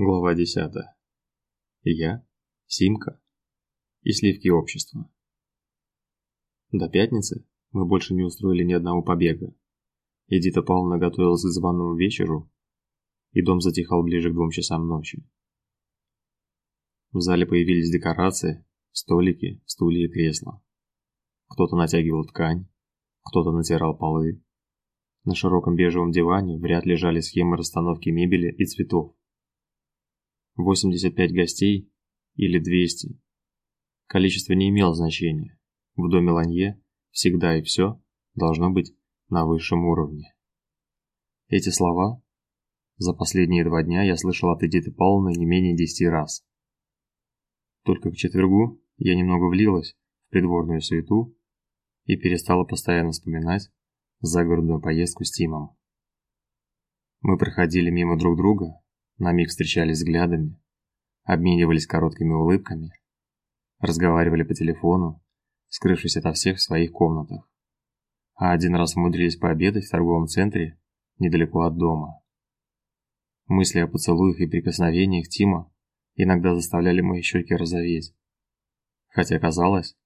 Глава 10. Я, Симка и сливки общества. До пятницы мы больше не устроили ни одного побега. Эдита Павловна готовилась к званому вечеру, и дом затихал ближе к двум часам ночи. В зале появились декорации, столики, стулья и кресла. Кто-то натягивал ткань, кто-то натирал полы. На широком бежевом диване в ряд лежали схемы расстановки мебели и цветов. 85 гостей или 200. Количество не имело значения. В доме Ланье всегда и все должно быть на высшем уровне. Эти слова за последние два дня я слышал от Эдиты Павловны не менее десяти раз. Только к четвергу я немного влилась в придворную суету и перестала постоянно вспоминать загородную поездку с Тимом. Мы проходили мимо друг друга, на миг встречались взглядами, обменивались короткими улыбками, разговаривали по телефону, скрывшись ото всех в своих комнатах. А один раз умудрились пообедать в торговом центре недалеко от дома. Мысли о поцелуях и прикосновениях Тима иногда заставляли мои щеки розоветь. Хотя казалось,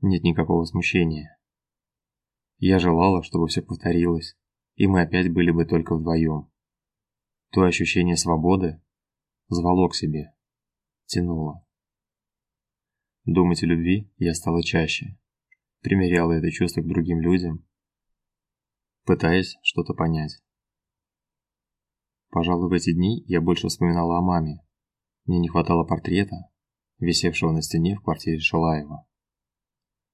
нет никакого смущения. Я желала, чтобы все повторилось, и мы опять были бы только вдвоем. То ощущение свободы звало к себе, тянуло. Думать о любви я стала чаще, примеряла это чувство к другим людям, пытаясь что-то понять. Пожалуй, в эти дни я больше вспоминала о маме. Мне не хватало портрета, висевшего на стене в квартире Шалаева.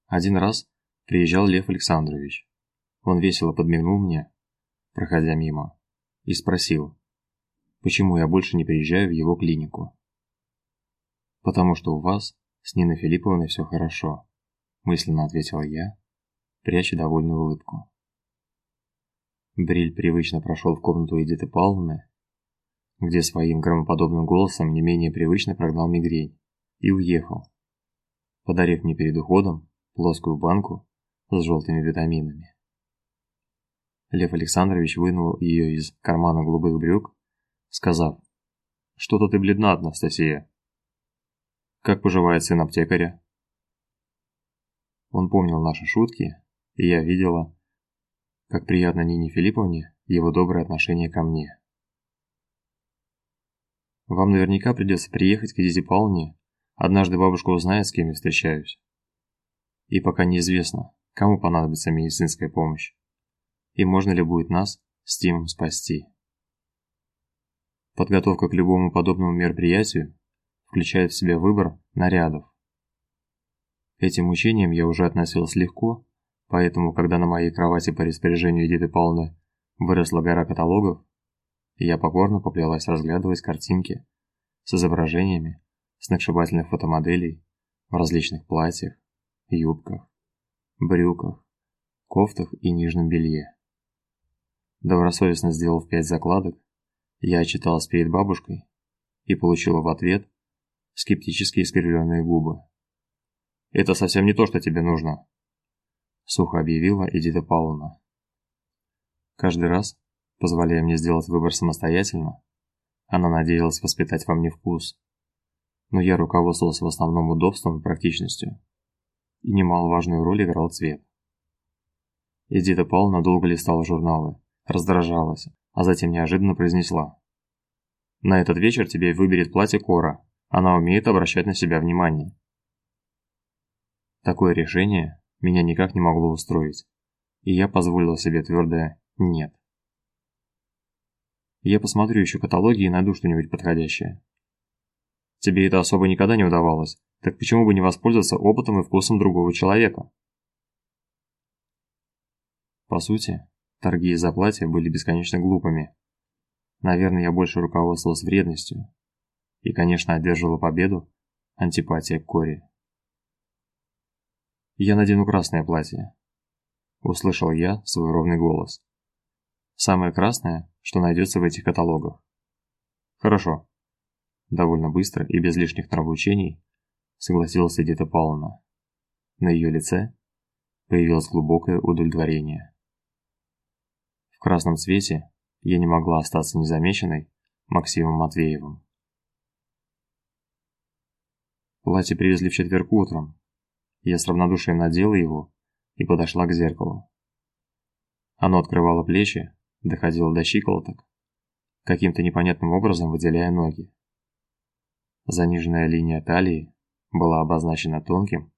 Один раз приезжал Лев Александрович. Он весело подмигнул мне, проходя мимо, и спросил, почему я больше не приезжаю в его клинику. «Потому что у вас с Ниной Филипповной все хорошо», мысленно ответила я, пряча довольную улыбку. Бриль привычно прошел в комнату Эдиты Павловны, где своим громоподобным голосом не менее привычно прогнал мигрень, и уехал, подарив мне перед уходом плоскую банку с желтыми витаминами. Лев Александрович вынул ее из кармана голубых брюк сказав, «Что-то ты бледна, Анастасия. Как поживает сын аптекаря?» Он помнил наши шутки, и я видела, как приятно Нине Филипповне его доброе отношение ко мне. Вам наверняка придется приехать к Эдите Павловне. Однажды бабушка узнает, с кем я встречаюсь. И пока неизвестно, кому понадобится медицинская помощь. И можно ли будет нас с Тимом спасти. Подготовка к любому подобному мероприятию включает в себя выбор нарядов. Этим учениям я уже относился легко, поэтому, когда на моей кровати по распоряжению Эдиты Павловны выросла гора каталогов, я покорно поплелась разглядывать картинки с изображениями сногсшибательных фотомоделей в различных платьях, юбках, брюках, кофтах и нижнем белье. Добросовестно сделав пять закладок, я отчиталась перед бабушкой и получила в ответ скептически искривленные губы. «Это совсем не то, что тебе нужно», — сухо объявила Эдита Павловна. Каждый раз, позволяя мне сделать выбор самостоятельно, она надеялась воспитать во мне вкус. Но я руководствовался в основном удобством и практичностью. И немаловажную роль играл цвет. Эдита Павловна долго листала журналы, раздражалась, а затем неожиданно произнесла. «На этот вечер тебе выберет платье Кора. Она умеет обращать на себя внимание». Такое решение меня никак не могло устроить, и я позволил себе твердое «нет». Я посмотрю еще каталоги и найду что-нибудь подходящее. Тебе это особо никогда не удавалось, так почему бы не воспользоваться опытом и вкусом другого человека? По сути, Торги из-за платья были бесконечно глупыми. Наверное, я больше руководствовался вредностью. И, конечно, одерживала победу антипатия к Кори. «Я надену красное платье», — услышал я свой ровный голос. «Самое красное, что найдется в этих каталогах». «Хорошо». Довольно быстро и без лишних нравоучений согласилась Эдита Павловна. На ее лице появилось глубокое удовлетворение красном цвете я не могла остаться незамеченной Максимом Матвеевым. Платье привезли в четверг утром. Я с равнодушием надела его и подошла к зеркалу. Оно открывало плечи, доходило до щиколоток, каким-то непонятным образом выделяя ноги. Заниженная линия талии была обозначена тонким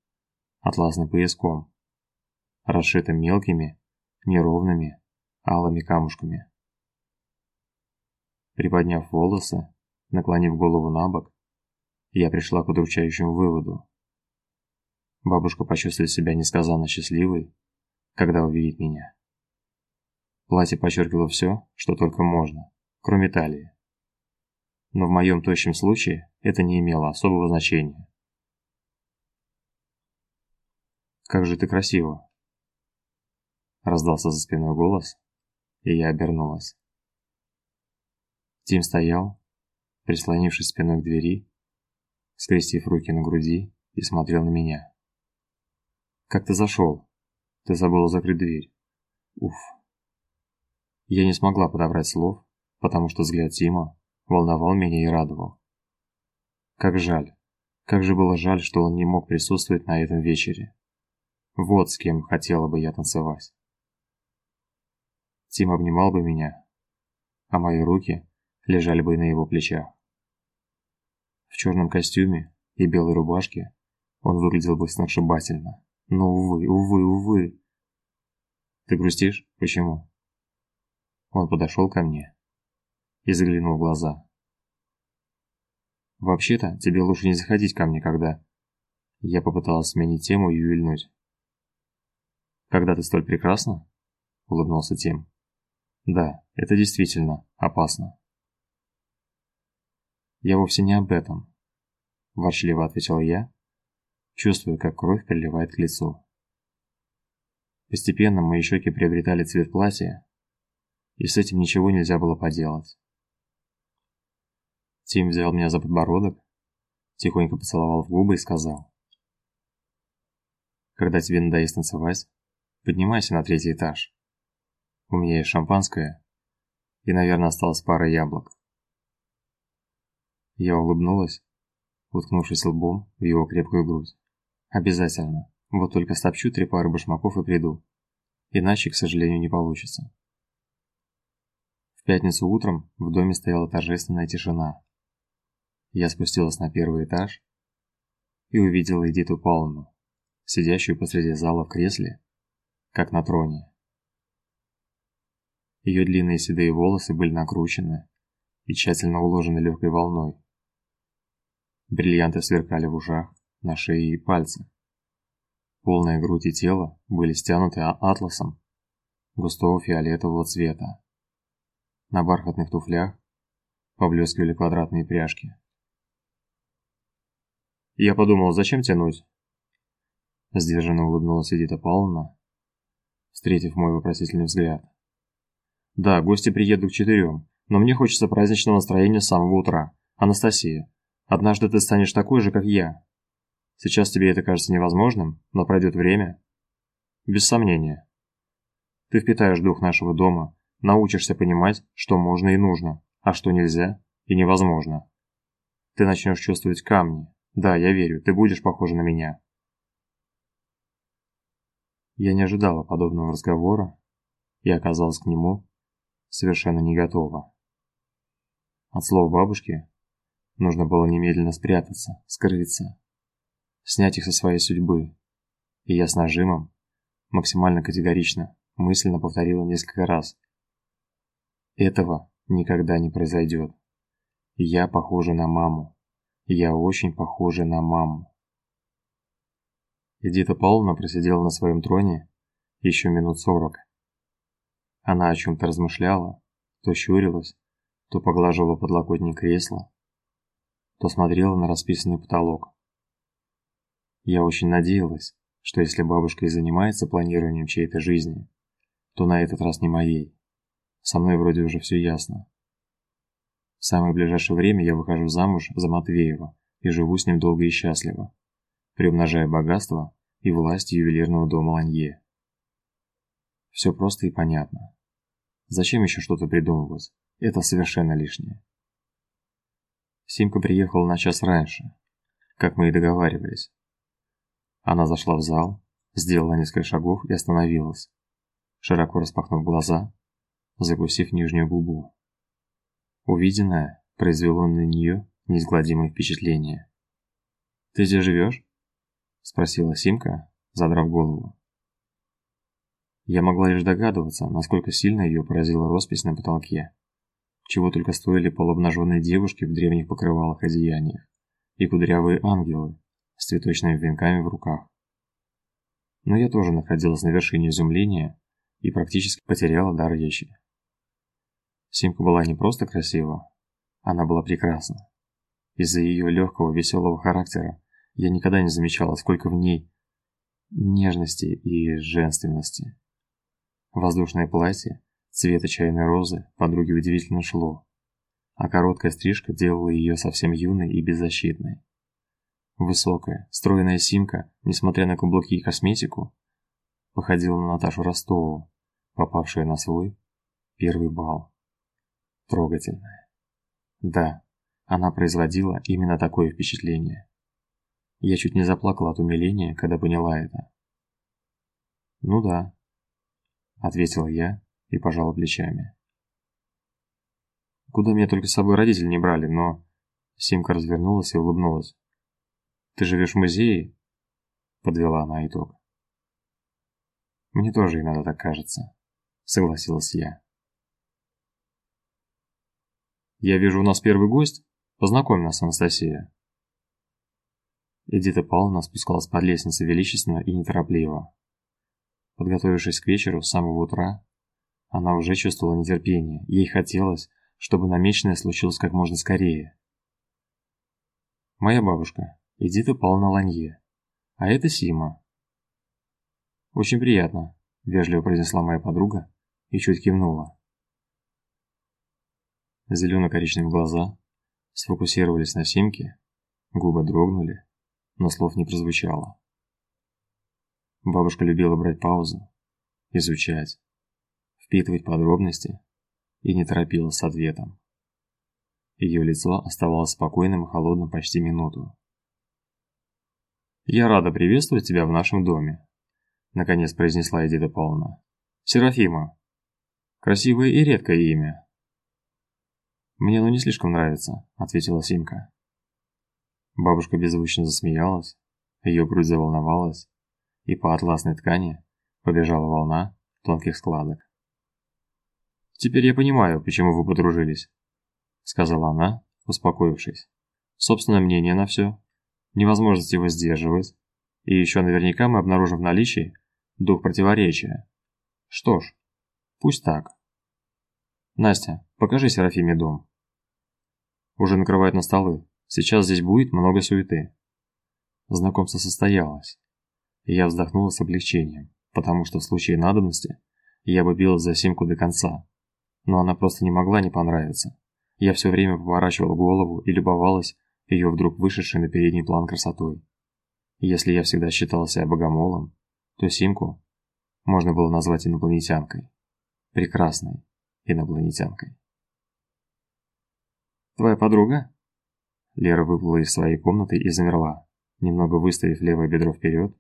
атласным пояском, расшитым мелкими, неровными, алыми камушками. Приподняв волосы, наклонив голову на бок, я пришла к удручающему выводу. Бабушка почувствует себя несказанно счастливой, когда увидит меня. Платье подчеркивало все, что только можно, кроме талии. Но в моем тощем случае это не имело особого значения. «Как же ты красиво!» Раздался за спиной голос, и я обернулась. Тим стоял, прислонившись спиной к двери, скрестив руки на груди и смотрел на меня. «Как ты зашел? Ты забыла закрыть дверь». Уф. Я не смогла подобрать слов, потому что взгляд Тима волновал меня и радовал. Как жаль, как же было жаль, что он не мог присутствовать на этом вечере. Вот с кем хотела бы я танцевать. Тим обнимал бы меня, а мои руки лежали бы на его плечах. В черном костюме и белой рубашке он выглядел бы сногсшибательно. Но, увы, увы, увы. Ты грустишь? Почему? Он подошел ко мне и заглянул в глаза. Вообще-то, тебе лучше не заходить ко мне, когда... Я попыталась сменить тему и увильнуть. Когда ты столь прекрасна? Улыбнулся Тим. Да, это действительно опасно. Я вовсе не об этом, ворчливо ответил я, чувствуя, как кровь приливает к лицу. Постепенно мои щеки приобретали цвет платья, и с этим ничего нельзя было поделать. Тим взял меня за подбородок, тихонько поцеловал в губы и сказал: "Когда тебе надоест танцевать, поднимайся на третий этаж. У меня есть шампанское, и, наверное, осталась пара яблок. Я улыбнулась, уткнувшись лбом в его крепкую грудь. Обязательно. Вот только стопчу три пары башмаков и приду. Иначе, к сожалению, не получится. В пятницу утром в доме стояла торжественная тишина. Я спустилась на первый этаж и увидела Эдиту Павловну, сидящую посреди зала в кресле, как на троне. Ее длинные седые волосы были накручены и тщательно уложены легкой волной. Бриллианты сверкали в ушах, на шее и пальцах. Полная грудь и тело были стянуты атласом густого фиолетового цвета. На бархатных туфлях поблескивали квадратные пряжки. Я подумал, зачем тянуть? Сдержанно улыбнулась Эдита Павловна, встретив мой вопросительный взгляд. Да, гости приедут к четырем, но мне хочется праздничного настроения с самого утра. Анастасия, однажды ты станешь такой же, как я. Сейчас тебе это кажется невозможным, но пройдет время. Без сомнения. Ты впитаешь дух нашего дома, научишься понимать, что можно и нужно, а что нельзя и невозможно. Ты начнешь чувствовать камни. Да, я верю, ты будешь похожа на меня. Я не ожидала подобного разговора и оказалась к нему совершенно не готова. От слов бабушки нужно было немедленно спрятаться, скрыться, снять их со своей судьбы. И я с нажимом, максимально категорично, мысленно повторила несколько раз. Этого никогда не произойдет. Я похожа на маму. Я очень похожа на маму. Эдита Павловна просидела на своем троне еще минут сорок. Она о чем-то размышляла, то щурилась, то поглаживала подлокотник кресла, то смотрела на расписанный потолок. Я очень надеялась, что если бабушка и занимается планированием чьей-то жизни, то на этот раз не моей. Со мной вроде уже все ясно. В самое ближайшее время я выхожу замуж за Матвеева и живу с ним долго и счастливо, приумножая богатство и власть ювелирного дома Ланье. Все просто и понятно. Зачем еще что-то придумывать? Это совершенно лишнее. Симка приехала на час раньше. как мы и договаривались. Она зашла в зал, сделала несколько шагов и остановилась, широко распахнув глаза, закусив нижнюю губу. Увиденное произвело на нее неизгладимое впечатление. «Ты здесь живешь?» – спросила Симка, задрав голову. Я могла лишь догадываться, насколько сильно ее поразила роспись на потолке. Чего только стоили полуобнаженные девушки в древних покрывалах одеяниях и кудрявые ангелы с цветочными венками в руках. Но я тоже находилась на вершине изумления и практически потеряла дар речи. Симка была не просто красива, она была прекрасна. Из-за ее легкого, веселого характера я никогда не замечала, сколько в ней нежности и женственности. Воздушное платье цвета чайной розы подруге удивительно шло, а короткая стрижка делала ее совсем юной и беззащитной. Высокая, стройная Симка, несмотря на каблуки и косметику, походила на Наташу Ростову, попавшую на свой первый бал. Трогательная. Да, она производила именно такое впечатление. Я чуть не заплакала от умиления, когда поняла это. Ну да, ответила я и пожала плечами. Куда меня только с собой родители не брали, но Симка развернулась и улыбнулась. Ты живешь в музее? подвела она итог. Мне тоже иногда так кажется, согласилась я. Я вижу, у нас первый гость. Познакомь нас, Анастасия. Эдита Павловна спускалась по лестнице величественно и неторопливо. Подготовившись к вечеру с самого утра, она уже чувствовала нетерпение. Ей хотелось, чтобы намеченное случилось как можно скорее. Моя бабушка, Эдита Павловна Ланье. А это Сима. Очень приятно, вежливо произнесла моя подруга и чуть кивнула. Зелено-коричневые глаза сфокусировались на Симке, губы дрогнули, но слов не прозвучало. Бабушка любила брать паузу, изучать, впитывать подробности и не торопилась с ответом. Ее лицо оставалось спокойным и холодным почти минуту. «Я рада приветствовать тебя в нашем доме», — наконец произнесла Эдита Павловна. «Серафима. Красивое и редкое имя». «Мне оно не слишком нравится», — ответила Симка. Бабушка беззвучно засмеялась, ее грудь заволновалась, и по атласной ткани побежала волна тонких складок. «Теперь я понимаю, почему вы подружились», — сказала она, успокоившись. «Собственное мнение на все, невозможность его сдерживать, и еще наверняка мы обнаружим в наличии дух противоречия. Что ж, пусть так. Настя, покажи Серафиме дом. Уже накрывают на столы. Сейчас здесь будет много суеты. Знакомство состоялось я вздохнула с облегчением, потому что в случае надобности я бы била за симку до конца. Но она просто не могла не понравиться. Я все время поворачивала голову и любовалась ее вдруг вышедшей на передний план красотой. Если я всегда считала себя богомолом, то Симку можно было назвать инопланетянкой. Прекрасной инопланетянкой. «Твоя подруга?» Лера выплыла из своей комнаты и замерла, немного выставив левое бедро вперед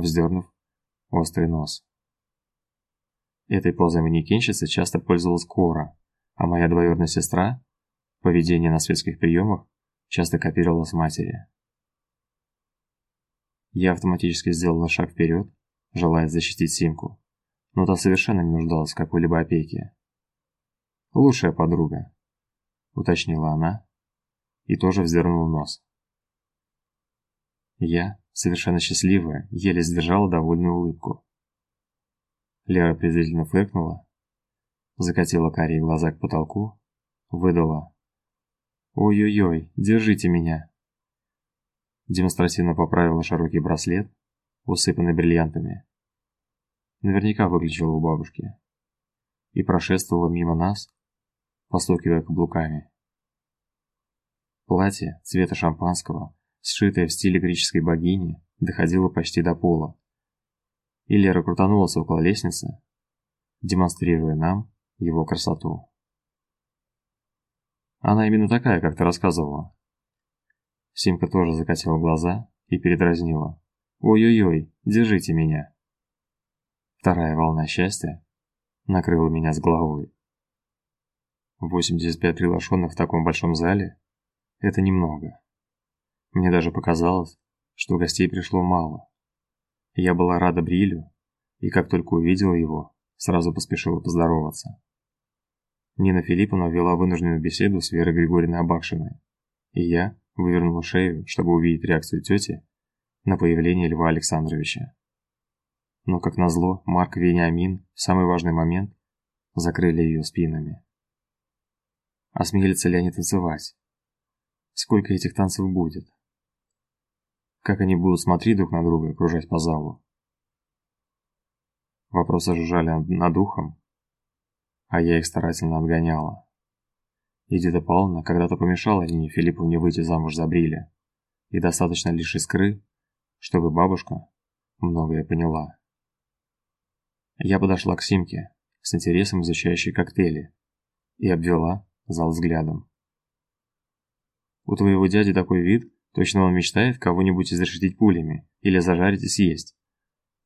вздернув острый нос. Этой позой манекенщицы часто пользовалась Кора, а моя двоюродная сестра поведение на светских приемах часто копировала с матери. Я автоматически сделала шаг вперед, желая защитить Симку, но та совершенно не нуждалась в какой-либо опеке. «Лучшая подруга», — уточнила она и тоже вздернула нос. Я, совершенно счастливая, еле сдержала довольную улыбку. Лера презрительно фыркнула, закатила карие глаза к потолку, выдала: "Ой-ой-ой, держите меня". Демонстративно поправила широкий браслет, усыпанный бриллиантами. Наверняка выключила у бабушки. И прошествовала мимо нас, постукивая каблуками. Платье цвета шампанского сшитая в стиле греческой богини, доходила почти до пола. И Лера крутанулась около лестницы, демонстрируя нам его красоту. Она именно такая, как ты рассказывала. Симка тоже закатила глаза и передразнила. «Ой-ой-ой, держите меня!» Вторая волна счастья накрыла меня с головой. 85 приглашенных в таком большом зале – это немного. Мне даже показалось, что гостей пришло мало. Я была рада Брилю, и как только увидела его, сразу поспешила поздороваться. Нина Филипповна вела вынужденную беседу с Верой Григорьевной Абакшиной, и я вывернула шею, чтобы увидеть реакцию тети на появление Льва Александровича. Но, как назло, Марк Вениамин в самый важный момент закрыли ее спинами. Осмелятся ли они танцевать? Сколько этих танцев будет? Как они будут смотреть друг на друга, кружась по залу? Вопросы жужжали над ухом, а я их старательно отгоняла. Эдита Павловна когда-то помешала Нине Филипповне выйти замуж за Бриля, и достаточно лишь искры, чтобы бабушка многое поняла. Я подошла к Симке, с интересом изучающей коктейли, и обвела зал взглядом. «У твоего дяди такой вид, точно он мечтает кого-нибудь изрешетить пулями или зажарить и съесть»,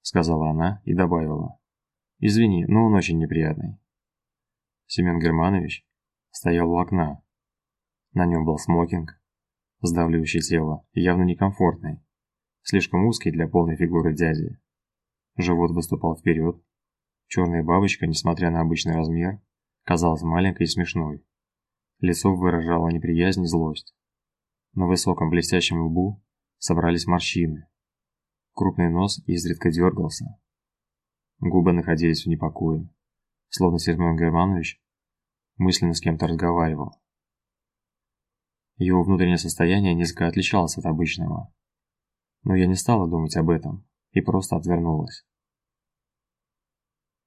сказала она и добавила. «Извини, но он очень неприятный». Семен Германович стоял у окна. На нем был смокинг, сдавливающий тело, явно некомфортный, слишком узкий для полной фигуры дяди. Живот выступал вперед, Черная бабочка, несмотря на обычный размер, казалась маленькой и смешной. Лицо выражало неприязнь и злость. На высоком блестящем лбу собрались морщины. Крупный нос изредка дергался. Губы находились в непокое, словно Семен Германович мысленно с кем-то разговаривал. Его внутреннее состояние несколько отличалось от обычного. Но я не стала думать об этом и просто отвернулась.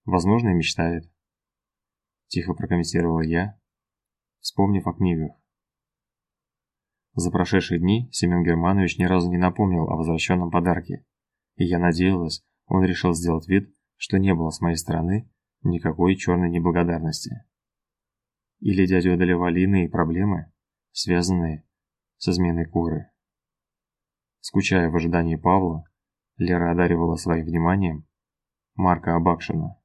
Возможно, и мечтает. Тихо прокомментировал я, вспомнив о книгах. За прошедшие дни Семен Германович ни разу не напомнил о возвращенном подарке, и я надеялась, он решил сделать вид, что не было с моей стороны никакой черной неблагодарности. Или дядю одолевали иные проблемы, связанные с изменой куры. Скучая в ожидании Павла, Лера одаривала своим вниманием Марка Абакшина.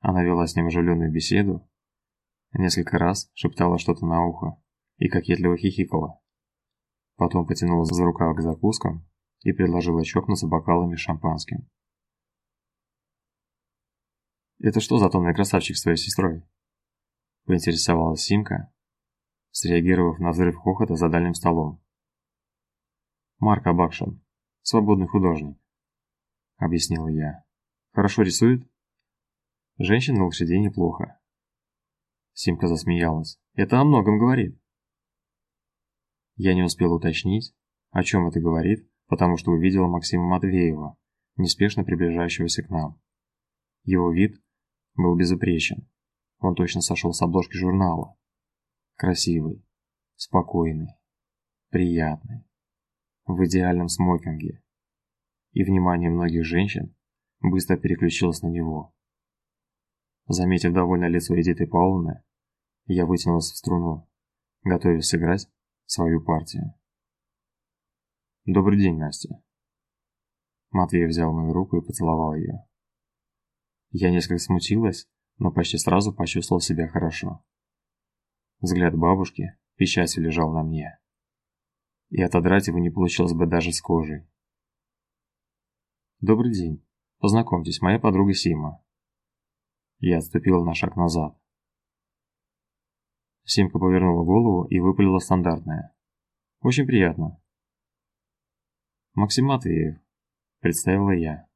Она вела с ним оживленную беседу, несколько раз шептала что-то на ухо и кокетливо хихикала. Потом потянула за рукав к закускам и предложила чокнуться бокалами с шампанским. «Это что за тонный красавчик с твоей сестрой?» Поинтересовалась Симка, среагировав на взрыв хохота за дальним столом. «Марк Абакшин, свободный художник», — объяснила я. «Хорошо рисует?» Женщин на лошадей неплохо. Симка засмеялась. Это о многом говорит. Я не успел уточнить, о чем это говорит, потому что увидела Максима Матвеева, неспешно приближающегося к нам. Его вид был безупречен. Он точно сошел с обложки журнала. Красивый, спокойный, приятный, в идеальном смокинге. И внимание многих женщин быстро переключилось на него. Заметив довольное лицо Эдиты Павловны, я вытянулся в струну, готовясь сыграть свою партию. «Добрый день, Настя». Матвей взял мою руку и поцеловал ее. Я несколько смутилась, но почти сразу почувствовал себя хорошо. Взгляд бабушки печатью лежал на мне. И отодрать его не получилось бы даже с кожей. «Добрый день. Познакомьтесь, моя подруга Сима. Я отступила на шаг назад. Симка повернула голову и выпалила стандартное. «Очень приятно». «Максим Матвеев», — представила я.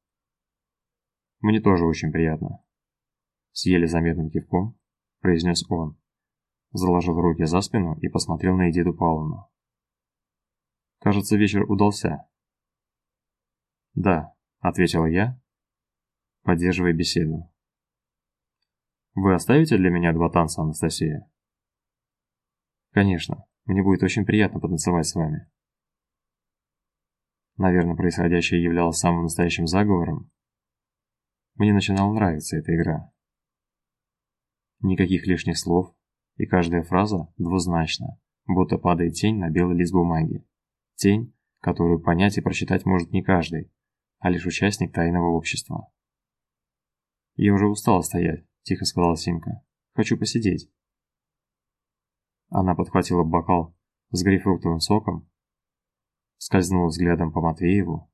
«Мне тоже очень приятно», — с еле заметным кивком произнес он. Заложил руки за спину и посмотрел на Эдиту Павловну. «Кажется, вечер удался». «Да», — ответила я, поддерживая беседу. Вы оставите для меня два танца, Анастасия? Конечно, мне будет очень приятно потанцевать с вами. Наверное, происходящее являлось самым настоящим заговором. Мне начинала нравиться эта игра. Никаких лишних слов, и каждая фраза двузначна, будто падает тень на белый лист бумаги. Тень, которую понять и прочитать может не каждый, а лишь участник тайного общества. «Я уже устала стоять», – тихо сказала Симка. «Хочу посидеть». Она подхватила бокал с грейпфруктовым соком, скользнула взглядом по Матвееву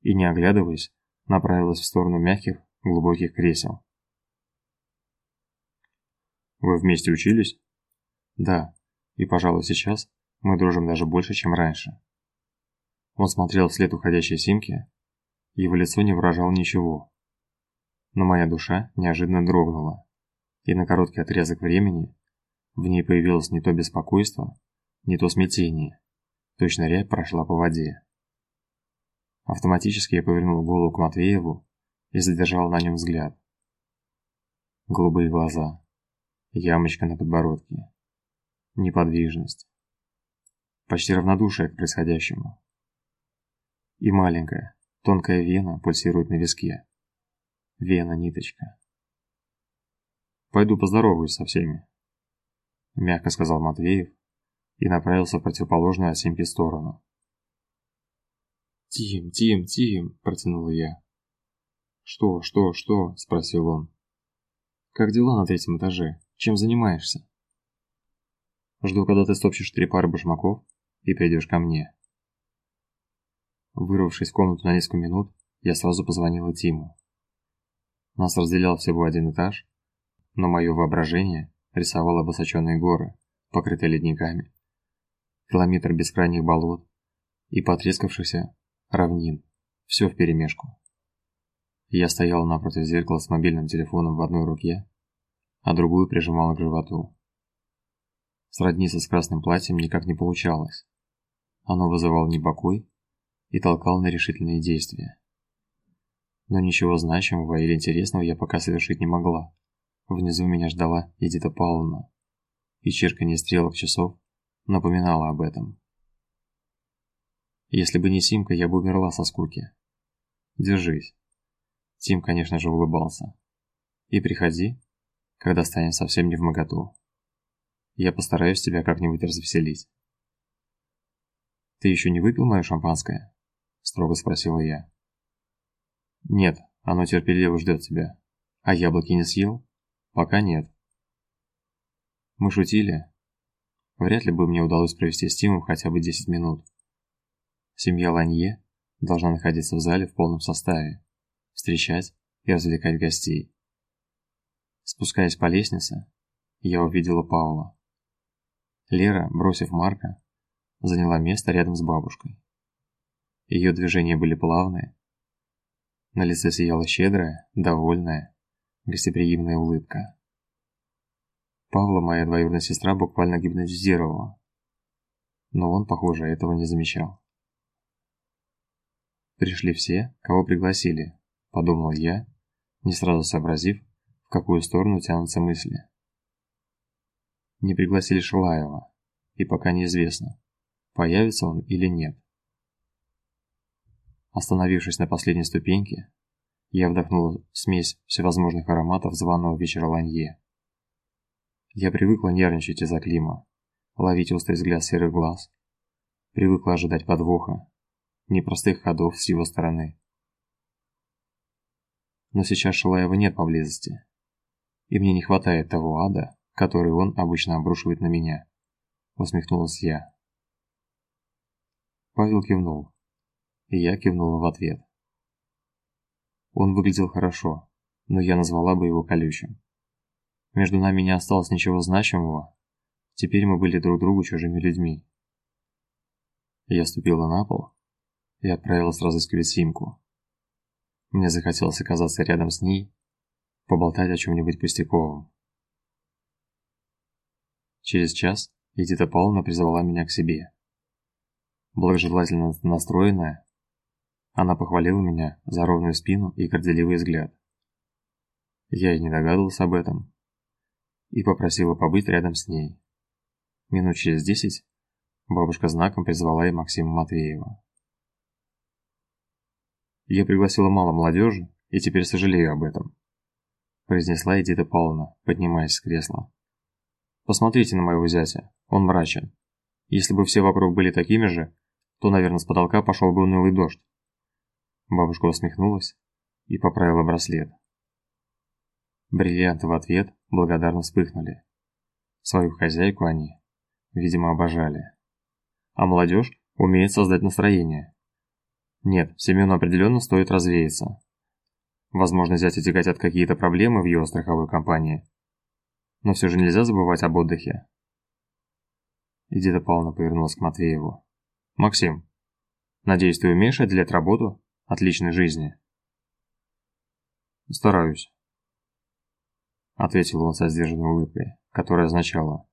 и, не оглядываясь, направилась в сторону мягких, глубоких кресел. «Вы вместе учились?» «Да, и, пожалуй, сейчас мы дружим даже больше, чем раньше». Он смотрел вслед уходящей Симки, его лицо не выражало ничего. Но моя душа неожиданно дрогнула, и на короткий отрезок времени в ней появилось не то беспокойство, не то смятение. Точно рябь прошла по воде. Автоматически я повернул голову к Матвееву и задержал на нем взгляд. Голубые глаза, ямочка на подбородке, неподвижность, почти равнодушие к происходящему. И маленькая, тонкая вена пульсирует на виске. Вена-ниточка. «Пойду поздороваюсь со всеми», — мягко сказал Матвеев и направился в противоположную от Симки сторону. «Тим, Тим, Тим!» – протянул я. «Что, что, что?» – спросил он. «Как дела на третьем этаже? Чем занимаешься?» «Жду, когда ты стопчешь три пары башмаков и придешь ко мне». Вырвавшись в комнату на несколько минут, я сразу позвонила Тиму. Нас разделял всего один этаж, но мое воображение рисовало высоченные горы, покрытые ледниками, километр бескрайних болот и потрескавшихся равнин, все вперемешку. Я стоял напротив зеркала с мобильным телефоном в одной руке, а другую прижимал к животу. Сродниться с красным платьем никак не получалось. Оно вызывало непокой и толкало на решительные действия. Но ничего значимого или интересного я пока совершить не могла. Внизу меня ждала Эдита Павловна, и чирканье стрелок часов напоминало об этом. Если бы не Симка, я бы умерла со скуки. Держись. Тим, конечно же, улыбался. И приходи, когда станет совсем не в моготу. Я постараюсь тебя как-нибудь развеселить. Ты еще не выпил мое шампанское? Строго спросила я. Нет, оно терпеливо ждет тебя. А яблоки не съел? Пока нет. Мы шутили. Вряд ли бы мне удалось провести с Тимом хотя бы 10 минут. Семья Ланье должна находиться в зале в полном составе, встречать и развлекать гостей. Спускаясь по лестнице, я увидела Паула. Лера, бросив Марка, заняла место рядом с бабушкой. Ее движения были плавные. На лице сияла щедрая, довольная, гостеприимная улыбка. Павла моя двоюродная сестра буквально гипнотизировала. Но он, похоже, этого не замечал. Пришли все, кого пригласили, подумал я, не сразу сообразив, в какую сторону тянутся мысли. Не пригласили Шилаева, и пока неизвестно, появится он или нет. Остановившись на последней ступеньке, я вдохнул смесь всевозможных ароматов званого вечера Ланье. Я привыкла нервничать из-за Клима, ловить острый взгляд серых глаз, привыкла ожидать подвоха, непростых ходов с его стороны. Но сейчас Шилаева нет поблизости, и мне не хватает того ада, который он обычно обрушивает на меня. Усмехнулась я. Павел кивнул, и я кивнула в ответ. Он выглядел хорошо, но я назвала бы его колючим. Между нами не осталось ничего значимого, теперь мы были друг другу чужими людьми. Я ступила на пол и отправилась разыскивать Симку. Мне захотелось оказаться рядом с ней, поболтать о чем-нибудь пустяковом. Через час Эдита Павловна призвала меня к себе. Благожелательно настроенная, она похвалила меня за ровную спину и горделивый взгляд. Я и не догадывался об этом. И попросила побыть рядом с ней. Минут через десять бабушка знаком призвала и Максима Матвеева. Я пригласила мало молодежи и теперь сожалею об этом, произнесла Эдита Павловна, поднимаясь с кресла. Посмотрите на моего зятя, он мрачен. Если бы все вокруг были такими же, то, наверное, с потолка пошел бы унылый дождь. Бабушка усмехнулась и поправила браслет. Бриллианты в ответ благодарно вспыхнули. Свою хозяйку они, видимо, обожали. А молодежь умеет создать настроение. Нет, Семену определенно стоит развеяться. Возможно, зять эти хотят какие-то проблемы в его страховой компании. Но все же нельзя забывать об отдыхе. Эдита Павловна повернулась к Матвееву. «Максим, надеюсь, ты умеешь отделять работу от личной жизни?» «Стараюсь», — ответил он со сдержанной улыбкой, которая означала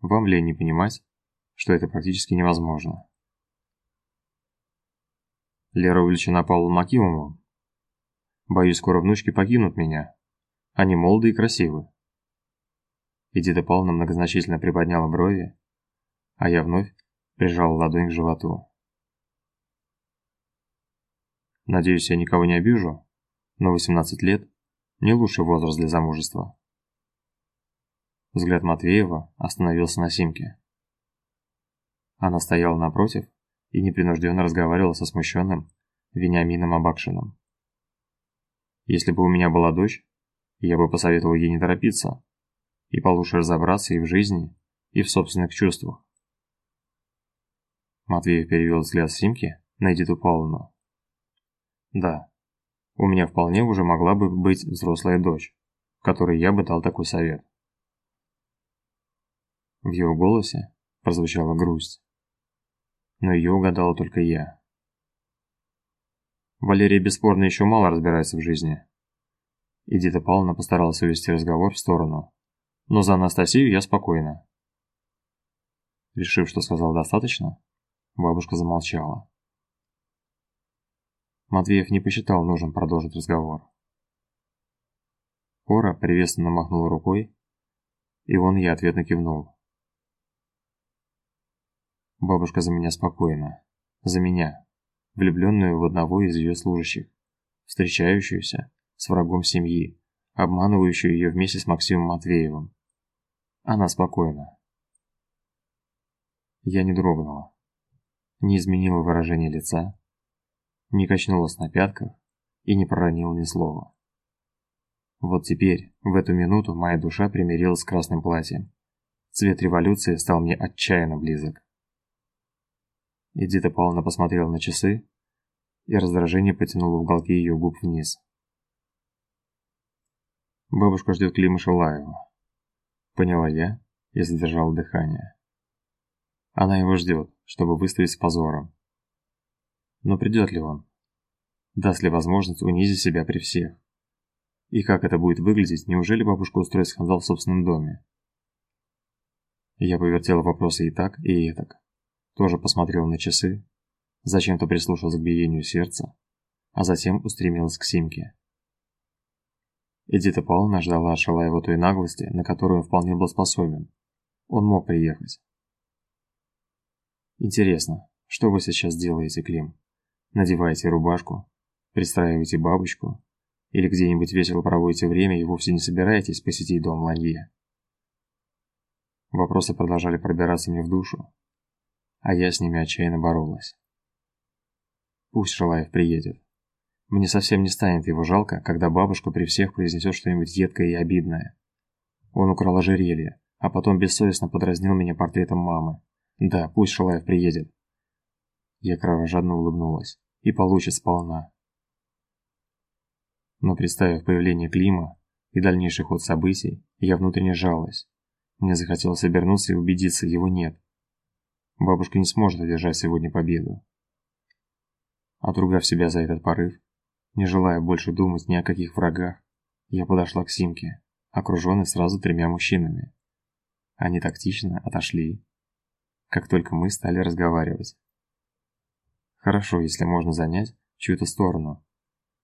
«Вам ли не понимать, что это практически невозможно?» Лера увлечена Павлом Макимовым. Боюсь, скоро внучки покинут меня. Они молоды и красивы. Эдита Павловна многозначительно приподняла брови, а я вновь прижал ладонь к животу. Надеюсь, я никого не обижу, но 18 лет – не лучший возраст для замужества. Взгляд Матвеева остановился на Симке. Она стояла напротив и непринужденно разговаривал со смущенным Вениамином Абакшиным. Если бы у меня была дочь, я бы посоветовал ей не торопиться и получше разобраться и в жизни, и в собственных чувствах. Матвеев перевел взгляд Симки на Эдиту Павловну. Да, у меня вполне уже могла бы быть взрослая дочь, которой я бы дал такой совет. В его голосе прозвучала грусть но ее угадала только я. Валерия бесспорно еще мало разбирается в жизни. Эдита Павловна постаралась увести разговор в сторону, но за Анастасию я спокойна. Решив, что сказал достаточно, бабушка замолчала. Матвеев не посчитал нужным продолжить разговор. Кора приветственно махнула рукой, и он ей ответно кивнул. Бабушка за меня спокойна. За меня, влюбленную в одного из ее служащих, встречающуюся с врагом семьи, обманывающую ее вместе с Максимом Матвеевым. Она спокойна. Я не дрогнула, не изменила выражение лица, не качнулась на пятках и не проронила ни слова. Вот теперь, в эту минуту, моя душа примирилась с красным платьем. Цвет революции стал мне отчаянно близок. Эдита Павловна посмотрела на часы, и раздражение потянуло уголки ее губ вниз. Бабушка ждет Клима Шилаева. Поняла я и задержала дыхание. Она его ждет, чтобы выставить с позором. Но придет ли он? Даст ли возможность унизить себя при всех? И как это будет выглядеть, неужели бабушка устроит скандал в собственном доме? Я повертела вопросы и так, и этак тоже посмотрел на часы, зачем-то прислушался к биению сердца, а затем устремился к Симке. Эдита Павловна ждала от Шалаева той наглости, на которую он вполне был способен. Он мог приехать. Интересно, что вы сейчас делаете, Клим? Надеваете рубашку, пристраиваете бабочку или где-нибудь весело проводите время и вовсе не собираетесь посетить дом Ланье? Вопросы продолжали пробираться мне в душу, а я с ними отчаянно боролась. Пусть Шалаев приедет. Мне совсем не станет его жалко, когда бабушка при всех произнесет что-нибудь едкое и обидное. Он украл ожерелье, а потом бессовестно подразнил меня портретом мамы. Да, пусть Шалаев приедет. Я кровожадно улыбнулась. И получит сполна. Но представив появление Клима и дальнейший ход событий, я внутренне жалась. Мне захотелось обернуться и убедиться, его нет. Бабушка не сможет одержать сегодня победу. Отругав себя за этот порыв, не желая больше думать ни о каких врагах, я подошла к Симке, окруженной сразу тремя мужчинами. Они тактично отошли, как только мы стали разговаривать. Хорошо, если можно занять чью-то сторону,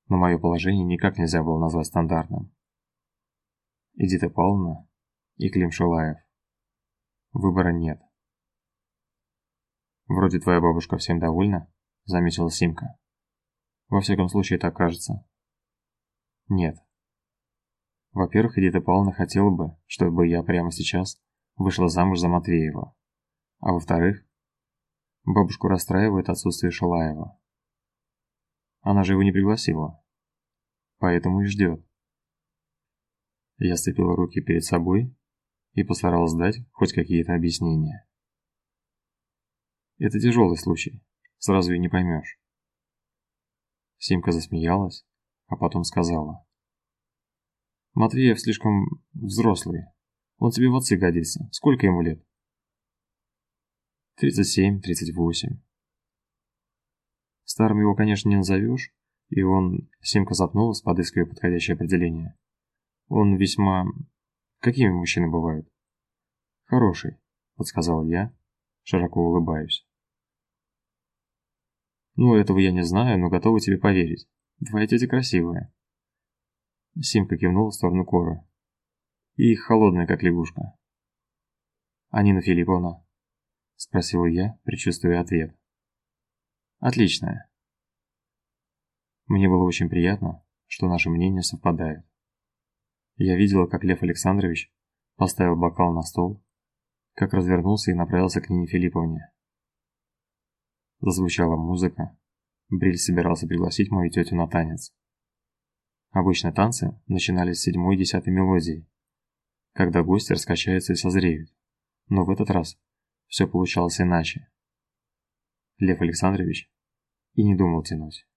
но мое положение никак нельзя было назвать стандартным. Эдита Павловна и Клим Шулаев. Выбора нет. «Вроде твоя бабушка всем довольна», — заметила Симка. «Во всяком случае, так кажется». «Нет». Во-первых, Эдита Павловна хотела бы, чтобы я прямо сейчас вышла замуж за Матвеева. А во-вторых, Бабушку расстраивает отсутствие Шалаева. Она же его не пригласила. Поэтому и ждет. Я сцепила руки перед собой и постаралась дать хоть какие-то объяснения. Это тяжелый случай, сразу и не поймешь. Симка засмеялась, а потом сказала. Матвеев слишком взрослый. Он тебе в отцы годится. Сколько ему лет? Тридцать семь, тридцать восемь. Старым его, конечно, не назовешь, и он... Симка запнулась, подыскивая подходящее определение. Он весьма... Какими мужчины бывают? Хороший, подсказал я, широко улыбаюсь. Ну, этого я не знаю, но готова тебе поверить. Твоя тетя красивая. Симка кивнула в сторону Коры. И холодная, как лягушка. «А Нина Филипповна?» Спросила я, предчувствуя ответ. «Отличная». Мне было очень приятно, что наши мнения совпадают. Я видела, как Лев Александрович поставил бокал на стол, как развернулся и направился к Нине Филипповне. Зазвучала музыка. Бриль собирался пригласить мою тетю на танец. Обычно танцы начинались с седьмой и десятой мелодии, когда гости раскачаются и созреют. Но в этот раз все получалось иначе. Лев Александрович и не думал тянуть.